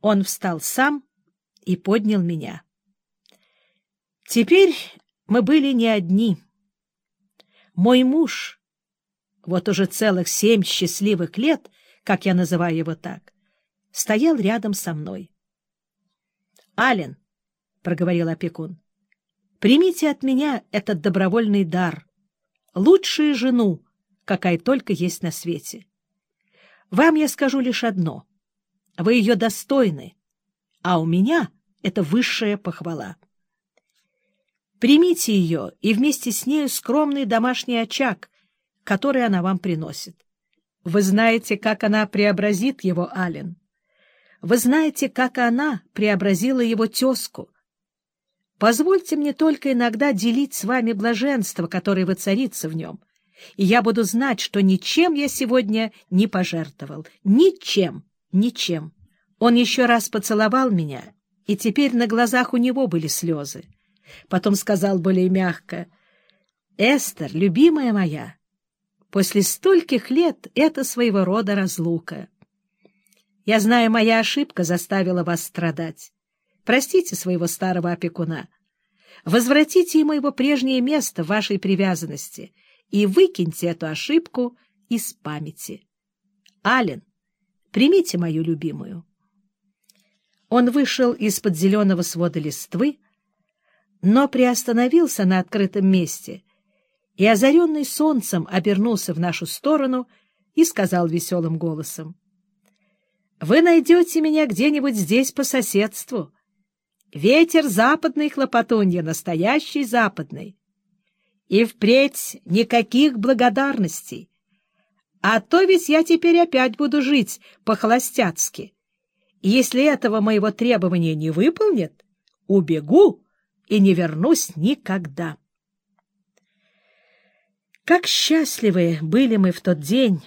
Он встал сам и поднял меня. Теперь мы были не одни. Мой муж, вот уже целых семь счастливых лет, как я называю его так, стоял рядом со мной. «Ален», — проговорил опекун, — «примите от меня этот добровольный дар, лучшую жену, какая только есть на свете. Вам я скажу лишь одно. Вы ее достойны, а у меня это высшая похвала. Примите ее и вместе с нею скромный домашний очаг, который она вам приносит. Вы знаете, как она преобразит его, Ален. Вы знаете, как она преобразила его тезку. Позвольте мне только иногда делить с вами блаженство, которое воцарится в нем, и я буду знать, что ничем я сегодня не пожертвовал. Ничем, ничем. Он еще раз поцеловал меня, и теперь на глазах у него были слезы. Потом сказал более мягко, «Эстер, любимая моя, после стольких лет это своего рода разлука. Я знаю, моя ошибка заставила вас страдать. Простите своего старого опекуна. Возвратите ему его прежнее место в вашей привязанности — и выкиньте эту ошибку из памяти. Ален, примите мою любимую. Он вышел из-под зеленого свода листвы, но приостановился на открытом месте и, озаренный солнцем, обернулся в нашу сторону и сказал веселым голосом. — Вы найдете меня где-нибудь здесь по соседству. Ветер западный, хлопотунья, настоящий западный. И впредь никаких благодарностей. А то ведь я теперь опять буду жить по-холостяцки. Если этого моего требования не выполнят, убегу и не вернусь никогда. Как счастливы были мы в тот день!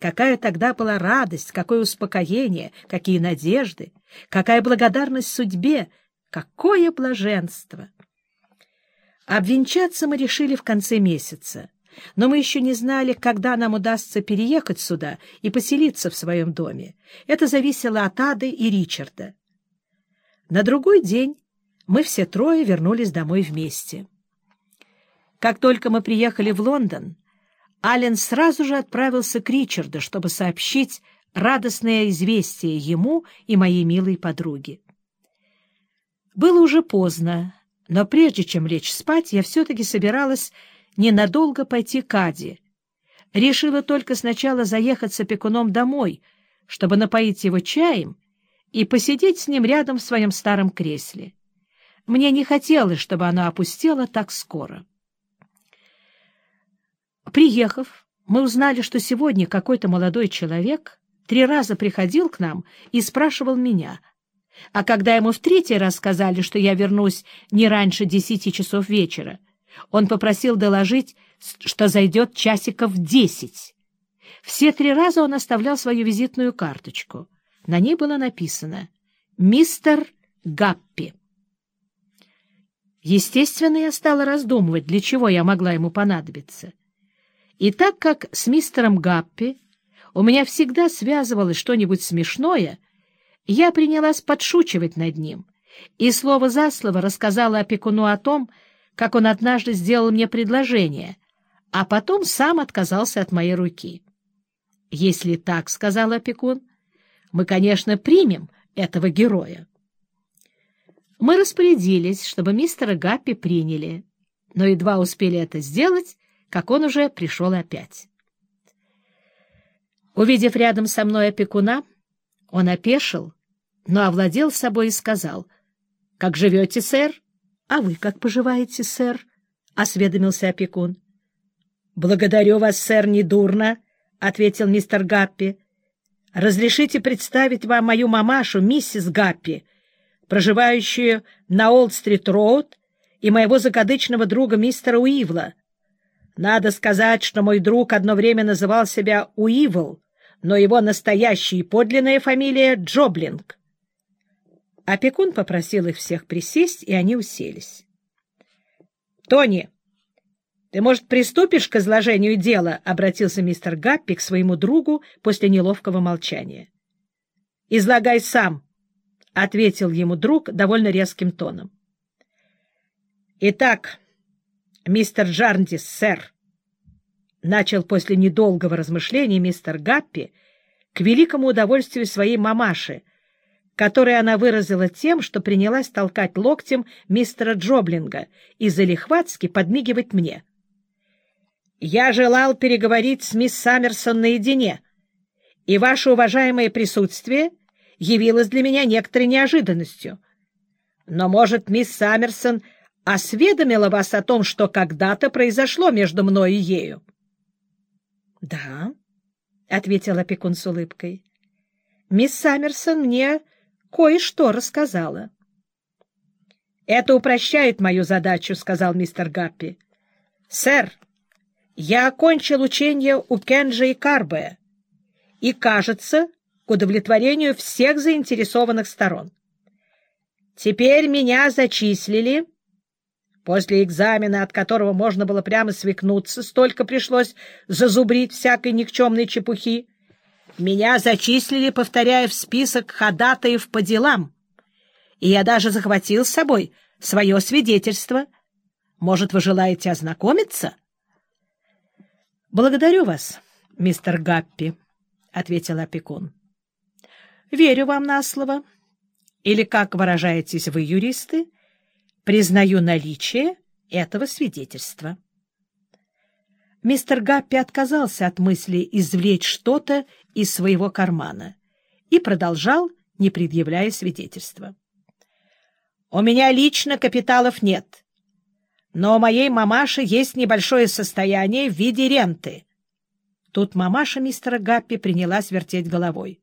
Какая тогда была радость, какое успокоение, какие надежды, какая благодарность судьбе, какое блаженство! Обвенчаться мы решили в конце месяца, но мы еще не знали, когда нам удастся переехать сюда и поселиться в своем доме. Это зависело от Ады и Ричарда. На другой день мы все трое вернулись домой вместе. Как только мы приехали в Лондон, Аллен сразу же отправился к Ричарду, чтобы сообщить радостное известие ему и моей милой подруге. Было уже поздно, но прежде чем лечь спать, я все-таки собиралась ненадолго пойти к Аде. Решила только сначала заехать с опекуном домой, чтобы напоить его чаем и посидеть с ним рядом в своем старом кресле. Мне не хотелось, чтобы оно опустело так скоро. Приехав, мы узнали, что сегодня какой-то молодой человек три раза приходил к нам и спрашивал меня — а когда ему в третий раз сказали, что я вернусь не раньше десяти часов вечера, он попросил доложить, что зайдет часиков десять. Все три раза он оставлял свою визитную карточку. На ней было написано «Мистер Гаппи». Естественно, я стала раздумывать, для чего я могла ему понадобиться. И так как с мистером Гаппи у меня всегда связывалось что-нибудь смешное — я принялась подшучивать над ним и слово за слово рассказала опекуну о том, как он однажды сделал мне предложение, а потом сам отказался от моей руки. «Если так, — сказал опекун, — мы, конечно, примем этого героя». Мы распорядились, чтобы мистера Гаппи приняли, но едва успели это сделать, как он уже пришел опять. Увидев рядом со мной опекуна, он опешил, но овладел собой и сказал, — Как живете, сэр? — А вы как поживаете, сэр? — осведомился опекун. — Благодарю вас, сэр, недурно, — ответил мистер Гаппи. — Разрешите представить вам мою мамашу, миссис Гаппи, проживающую на Олд-стрит-роуд, и моего закадычного друга мистера Уивла. Надо сказать, что мой друг одно время называл себя Уивл, но его настоящая и подлинная фамилия — Джоблинг. Опекун попросил их всех присесть, и они уселись. — Тони, ты, может, приступишь к изложению дела? — обратился мистер Гаппи к своему другу после неловкого молчания. — Излагай сам, ответил ему друг довольно резким тоном. — Итак, мистер Джарндис, сэр, — начал после недолгого размышления мистер Гаппи к великому удовольствию своей мамаши, которое она выразила тем, что принялась толкать локтем мистера Джоблинга и залихватски подмигивать мне. «Я желал переговорить с мисс Саммерсон наедине, и ваше уважаемое присутствие явилось для меня некоторой неожиданностью. Но, может, мисс Саммерсон осведомила вас о том, что когда-то произошло между мной и ею? — Да, — ответил опекун с улыбкой. — Мисс Саммерсон мне кое-что рассказала. — Это упрощает мою задачу, — сказал мистер Гаппи. — Сэр, я окончил учение у Кенджа и Карбе, и, кажется, к удовлетворению всех заинтересованных сторон. Теперь меня зачислили После экзамена, от которого можно было прямо свикнуться, столько пришлось зазубрить всякой никчемной чепухи, меня зачислили, повторяя в список ходатаев по делам. И я даже захватил с собой свое свидетельство. Может, вы желаете ознакомиться? — Благодарю вас, мистер Гаппи, — ответил опекун. — Верю вам на слово. Или, как выражаетесь вы, юристы, Признаю наличие этого свидетельства. Мистер Гаппи отказался от мысли извлечь что-то из своего кармана и продолжал, не предъявляя свидетельства. «У меня лично капиталов нет, но у моей мамаши есть небольшое состояние в виде ренты». Тут мамаша мистера Гаппи принялась вертеть головой.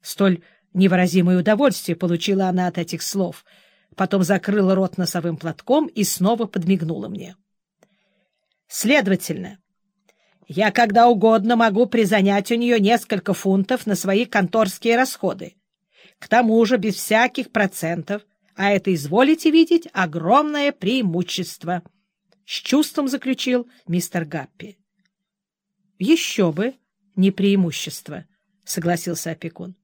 Столь невыразимое удовольствие получила она от этих слов — потом закрыла рот носовым платком и снова подмигнула мне. Следовательно, я когда угодно могу призанять у нее несколько фунтов на свои конторские расходы. К тому же без всяких процентов, а это, изволите видеть, огромное преимущество. С чувством заключил мистер Гаппи. — Еще бы не преимущество, — согласился опекун.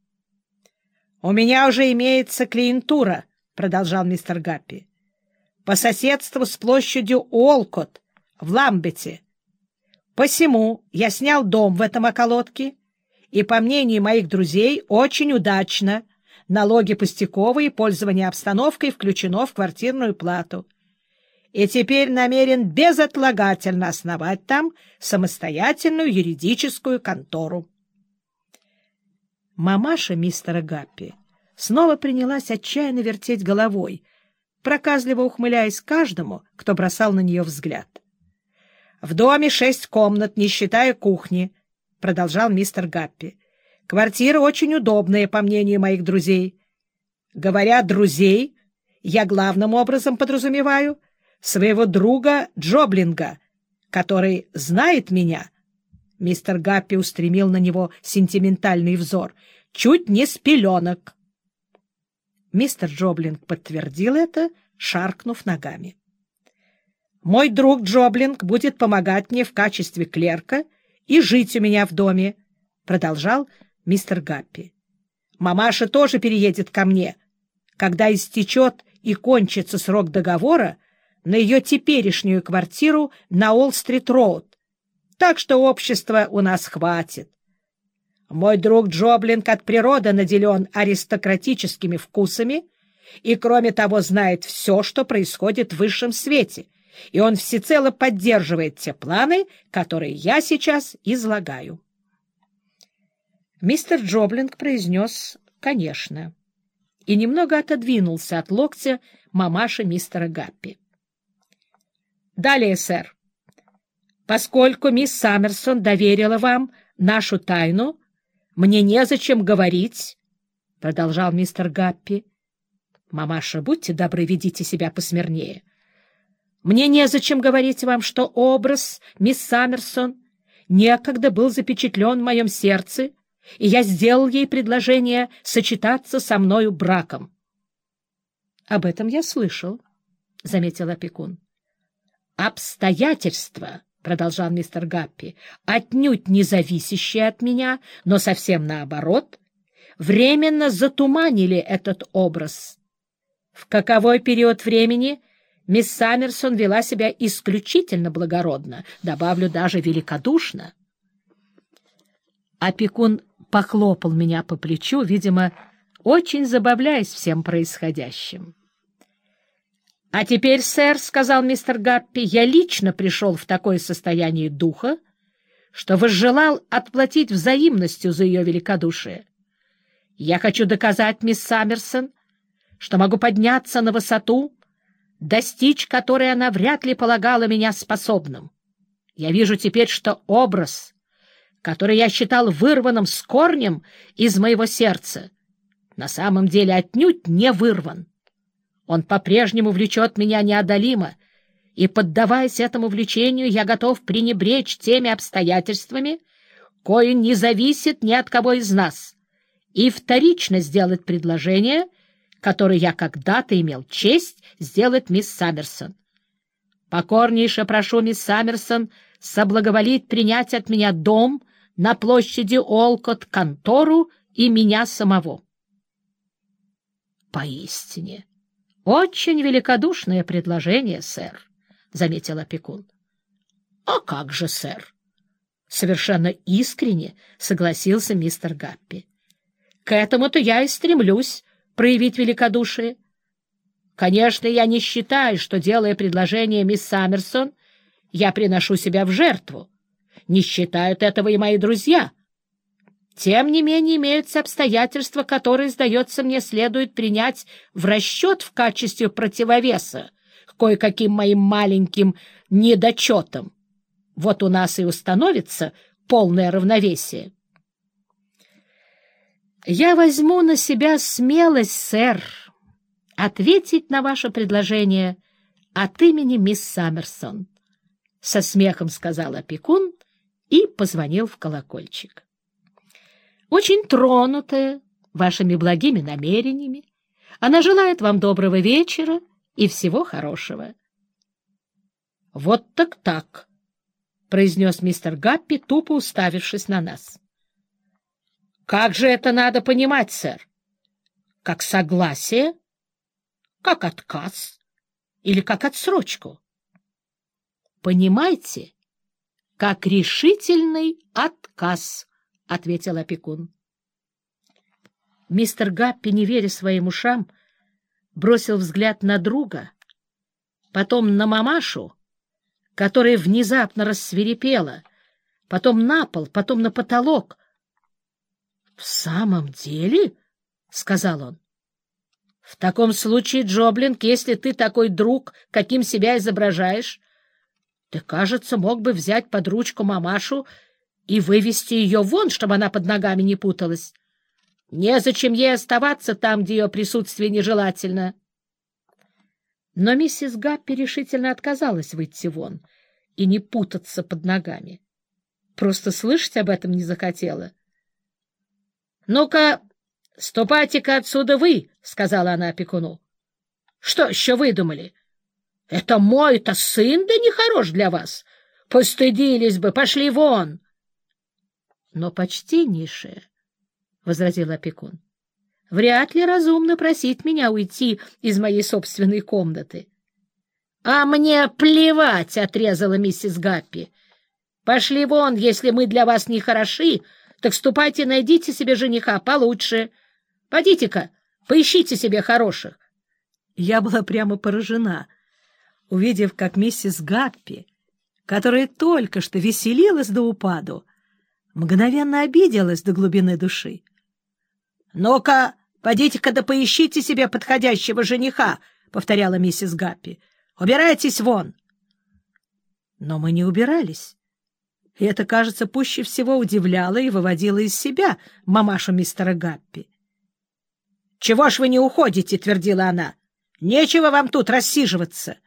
— У меня уже имеется клиентура, продолжал мистер Гаппи, — по соседству с площадью Уолкот в Ламбете. Посему я снял дом в этом околотке, и, по мнению моих друзей, очень удачно налоги пустяковые пользование обстановкой включено в квартирную плату. И теперь намерен безотлагательно основать там самостоятельную юридическую контору. Мамаша мистера Гаппи снова принялась отчаянно вертеть головой, проказливо ухмыляясь каждому, кто бросал на нее взгляд. — В доме шесть комнат, не считая кухни, — продолжал мистер Гаппи. — Квартира очень удобная, по мнению моих друзей. Говоря «друзей», я главным образом подразумеваю своего друга Джоблинга, который знает меня. Мистер Гаппи устремил на него сентиментальный взор. Чуть не с пеленок. Мистер Джоблинг подтвердил это, шаркнув ногами. «Мой друг Джоблинг будет помогать мне в качестве клерка и жить у меня в доме», — продолжал мистер Гаппи. «Мамаша тоже переедет ко мне, когда истечет и кончится срок договора на ее теперешнюю квартиру на Олл-стрит-роуд, так что общества у нас хватит. Мой друг Джоблинг от природы наделен аристократическими вкусами и, кроме того, знает все, что происходит в высшем свете, и он всецело поддерживает те планы, которые я сейчас излагаю. Мистер Джоблинг произнес «конечно» и немного отодвинулся от локтя мамаши мистера Гаппи. «Далее, сэр, поскольку мисс Саммерсон доверила вам нашу тайну, мне незачем говорить, — продолжал мистер Гаппи. — Мамаша, будьте добры, ведите себя посмирнее. Мне незачем говорить вам, что образ мисс Саммерсон некогда был запечатлен в моем сердце, и я сделал ей предложение сочетаться со мною браком. — Об этом я слышал, — заметил опекун. — Обстоятельства продолжал мистер Гаппи, — отнюдь не зависящие от меня, но совсем наоборот, временно затуманили этот образ. В каковой период времени мисс Саммерсон вела себя исключительно благородно, добавлю даже великодушно. Опекун похлопал меня по плечу, видимо, очень забавляясь всем происходящим. — А теперь, сэр, — сказал мистер Гаппи, — я лично пришел в такое состояние духа, что возжелал отплатить взаимностью за ее великодушие. Я хочу доказать, мисс Саммерсон, что могу подняться на высоту, достичь которой она вряд ли полагала меня способным. Я вижу теперь, что образ, который я считал вырванным с корнем из моего сердца, на самом деле отнюдь не вырван. Он по-прежнему влечет меня неодолимо, и, поддаваясь этому влечению, я готов пренебречь теми обстоятельствами, кое не зависит ни от кого из нас, и вторично сделать предложение, которое я когда-то имел честь сделать мисс Саммерсон. Покорнейше прошу мисс Саммерсон соблаговолить принять от меня дом на площади Олкот, контору и меня самого. Поистине, очень великодушное предложение, сэр, — заметил опекун. — А как же, сэр? — совершенно искренне согласился мистер Гаппи. — К этому-то я и стремлюсь проявить великодушие. Конечно, я не считаю, что, делая предложение мисс Саммерсон, я приношу себя в жертву. Не считают этого и мои друзья. Тем не менее, имеются обстоятельства, которые, сдается мне, следует принять в расчет в качестве противовеса к кое-каким моим маленьким недочетам. Вот у нас и установится полное равновесие. Я возьму на себя смелость, сэр, ответить на ваше предложение от имени мисс Саммерсон. Со смехом сказал опекун и позвонил в колокольчик очень тронутая вашими благими намерениями. Она желает вам доброго вечера и всего хорошего. — Вот так так, — произнес мистер Гаппи, тупо уставившись на нас. — Как же это надо понимать, сэр? Как согласие? Как отказ? Или как отсрочку? — Понимаете, как решительный отказ, — ответил опекун. Мистер Гаппи, не веря своим ушам, бросил взгляд на друга, потом на мамашу, которая внезапно рассверепела, потом на пол, потом на потолок. — В самом деле? — сказал он. — В таком случае, Джоблинг, если ты такой друг, каким себя изображаешь, ты, кажется, мог бы взять под ручку мамашу и вывести ее вон, чтобы она под ногами не путалась. Незачем ей оставаться там, где ее присутствие нежелательно. Но миссис Гаппи решительно отказалась выйти вон и не путаться под ногами. Просто слышать об этом не захотела. — Ну-ка, ступайте-ка отсюда вы, — сказала она опекуну. — Что еще выдумали? Это мой-то сын, да нехорош для вас. Постыдились бы, пошли вон. — но почтеннейшее, — возразил опекун, — вряд ли разумно просить меня уйти из моей собственной комнаты. — А мне плевать, — отрезала миссис Гаппи. — Пошли вон, если мы для вас не хороши, так ступайте, найдите себе жениха получше. Пойдите-ка, поищите себе хороших. Я была прямо поражена, увидев, как миссис Гаппи, которая только что веселилась до упаду, мгновенно обиделась до глубины души. — Ну-ка, подите-ка да поищите себе подходящего жениха, — повторяла миссис Гаппи. — Убирайтесь вон! Но мы не убирались. И это, кажется, пуще всего удивляло и выводило из себя мамашу мистера Гаппи. — Чего ж вы не уходите? — твердила она. — Нечего вам тут рассиживаться.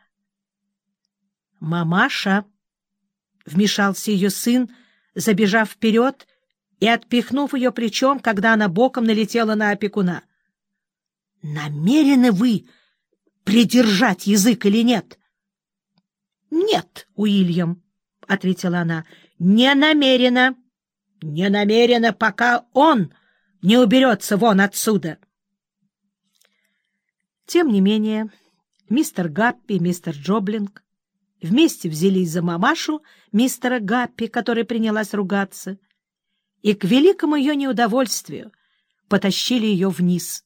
— Мамаша! — вмешался ее сын, — забежав вперед и отпихнув ее плечом, когда она боком налетела на опекуна. — Намерены вы придержать язык или нет? — Нет, Уильям, — ответила она, — не намерена. Не намерена, пока он не уберется вон отсюда. Тем не менее, мистер Гаппи и мистер Джоблинг вместе взялись за мамашу мистера Гаппи, которая принялась ругаться, и к великому ее неудовольствию потащили ее вниз.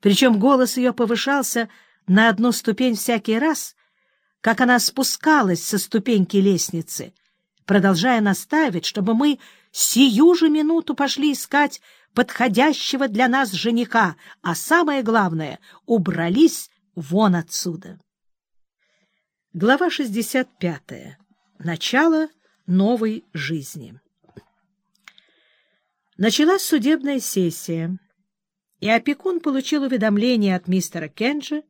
Причем голос ее повышался на одну ступень всякий раз, как она спускалась со ступеньки лестницы, продолжая настаивать, чтобы мы сию же минуту пошли искать подходящего для нас жениха, а самое главное — убрались вон отсюда. Глава 65. Начало новой жизни. Началась судебная сессия, и опекун получил уведомление от мистера Кенджи,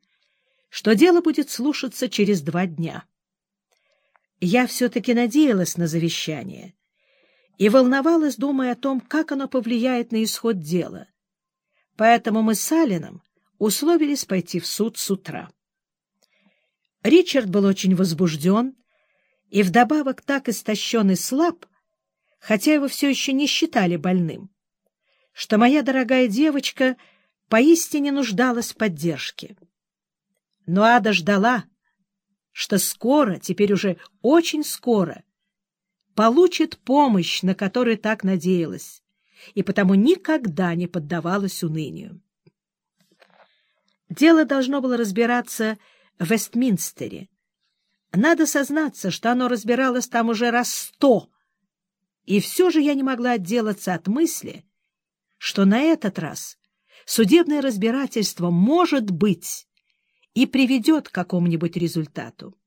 что дело будет слушаться через два дня. Я все-таки надеялась на завещание и волновалась, думая о том, как оно повлияет на исход дела. Поэтому мы с Алленом условились пойти в суд с утра. Ричард был очень возбужден и вдобавок так истощен и слаб, хотя его все еще не считали больным, что моя дорогая девочка поистине нуждалась в поддержке. Но Ада ждала, что скоро, теперь уже очень скоро, получит помощь, на которую так надеялась, и потому никогда не поддавалась унынию. Дело должно было разбираться в Вестминстере. Надо сознаться, что оно разбиралось там уже раз сто, и все же я не могла отделаться от мысли, что на этот раз судебное разбирательство может быть и приведет к какому-нибудь результату.